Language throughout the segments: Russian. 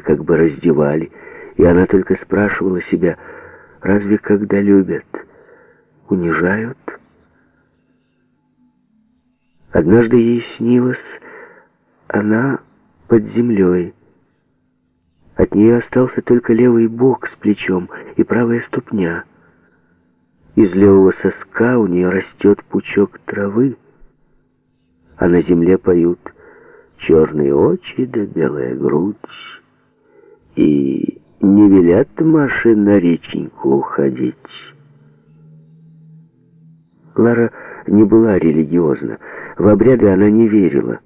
как бы раздевали, и она только спрашивала себя, разве когда любят, унижают? Однажды ей снилось, она под землей. От нее остался только левый бок с плечом и правая ступня. Из левого соска у нее растет пучок травы, а на земле поют черные очи да белая грудь. И не велят Маше на реченьку уходить. Лара не была религиозна, в обряды она не верила,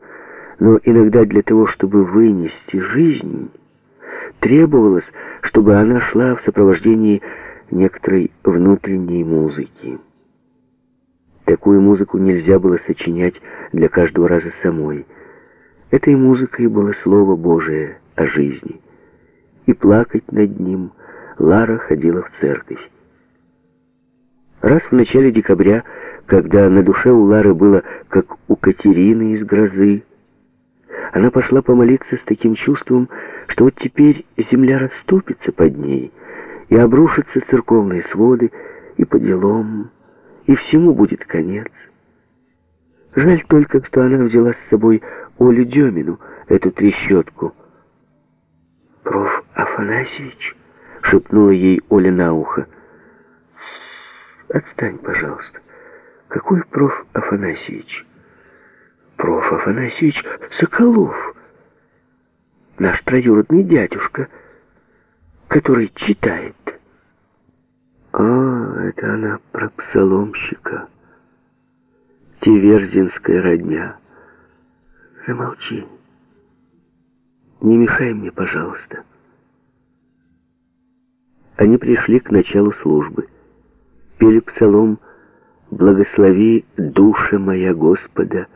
но иногда для того, чтобы вынести жизнь, требовалось, чтобы она шла в сопровождении некоторой внутренней музыки. Такую музыку нельзя было сочинять для каждого раза самой. Этой музыкой было Слово Божие о жизни. И плакать над ним Лара ходила в церковь. Раз в начале декабря, когда на душе у Лары было, как у Катерины из грозы, она пошла помолиться с таким чувством, что вот теперь земля расступится под ней, и обрушатся церковные своды, и по делам, и всему будет конец. Жаль только, что она взяла с собой Олю Демину, эту трещотку. «Проф. Афанасьевич», — шепнула ей Оля на ухо, — «отстань, пожалуйста. Какой проф. Афанасьевич?» «Проф. Афанасьевич Соколов, наш троюродный дядюшка, который читает». «А, это она про псаломщика». Тиверзинская родня. Замолчи. Не мешай мне, пожалуйста. Они пришли к началу службы. Пели псалом «Благослови душа моя Господа,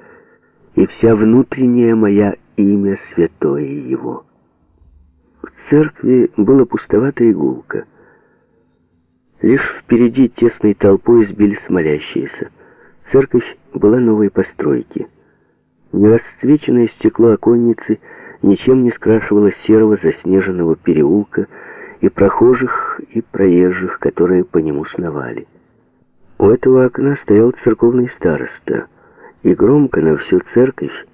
и вся внутренняя моя имя святое Его». В церкви было пустовато игулка. Лишь впереди тесной толпой сбились молящиеся. Церковь была новой постройки. Нерасцвеченное стекло оконницы ничем не скрашивало серого заснеженного переулка и прохожих, и проезжих, которые по нему сновали. У этого окна стоял церковный староста, и громко на всю церковь,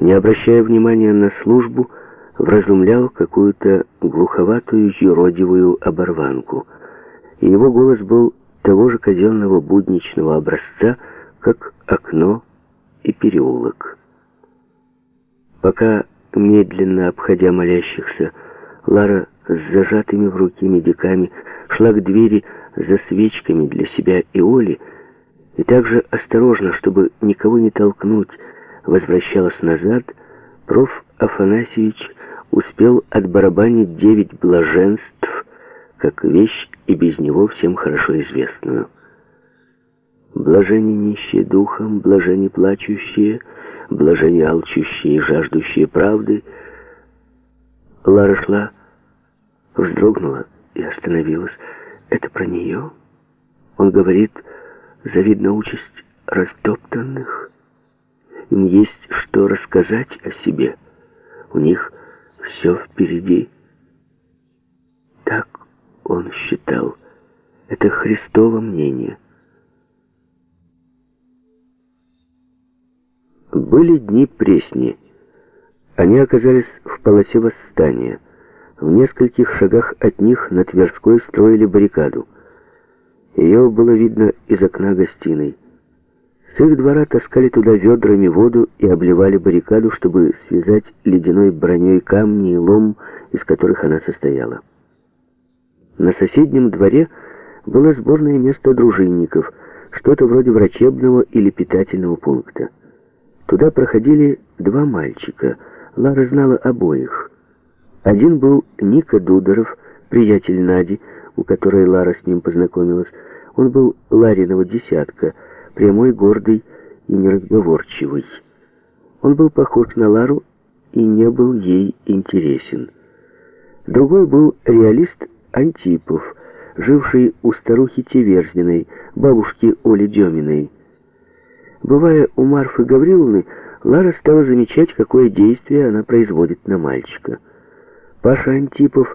не обращая внимания на службу, вразумлял какую-то глуховатую юродивую оборванку. И его голос был того же казенного будничного образца, как окно и переулок. Пока, медленно обходя молящихся, Лара с зажатыми в руки медиками шла к двери за свечками для себя и Оли, и также осторожно, чтобы никого не толкнуть, возвращалась назад, проф. Афанасьевич успел отбарабанить девять блаженств, как вещь и без него всем хорошо известную. Блажени нищие духом, блажени плачущие, блажени алчущие и жаждущие правды. Лара шла, вздрогнула и остановилась. Это про нее? Он говорит, завидна участь растоптанных. Им есть что рассказать о себе. У них все впереди. Так он считал. Это Христово мнение. Были дни пресни. Они оказались в полосе восстания. В нескольких шагах от них на Тверской строили баррикаду. Ее было видно из окна гостиной. С их двора таскали туда ведрами воду и обливали баррикаду, чтобы связать ледяной броней камни и лом, из которых она состояла. На соседнем дворе было сборное место дружинников, что-то вроде врачебного или питательного пункта. Туда проходили два мальчика. Лара знала обоих. Один был Ника Дудоров, приятель Нади, у которой Лара с ним познакомилась. Он был Лариного десятка, прямой, гордый и неразговорчивый. Он был похож на Лару и не был ей интересен. Другой был реалист Антипов, живший у старухи Теверзиной, бабушки Оли Деминой. Бывая у Марфы Гавриловны, Лара стала замечать, какое действие она производит на мальчика. Паша Антипов